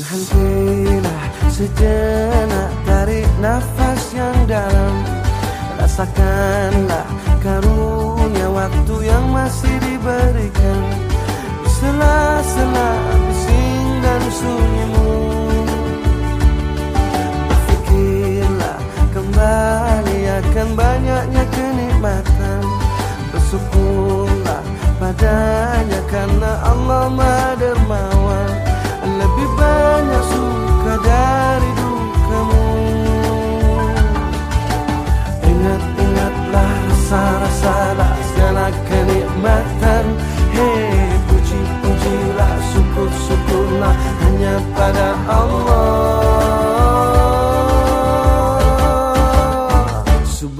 Berhentilah sejenak tarik nafas yang dalam. Rasakanlah karunia waktu yang masih diberikan. Sela-sela bising dan sunyimu. Berfikirlah kembali akan banyaknya kenikmatan. Bersyukurlah padanya karena Allah maha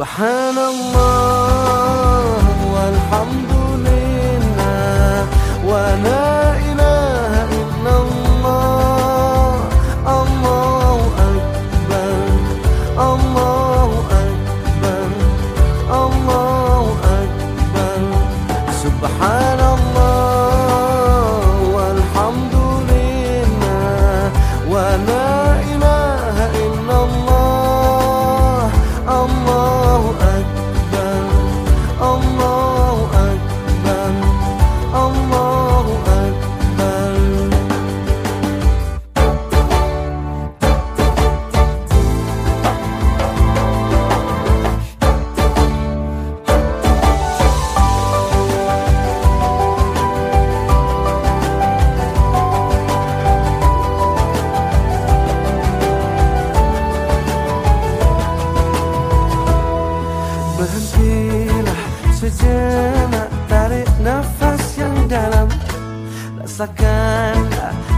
سبحان الله والحمد لله ونعم Berhentilah sejenak Tarik nafas yang dalam. Rasakanlah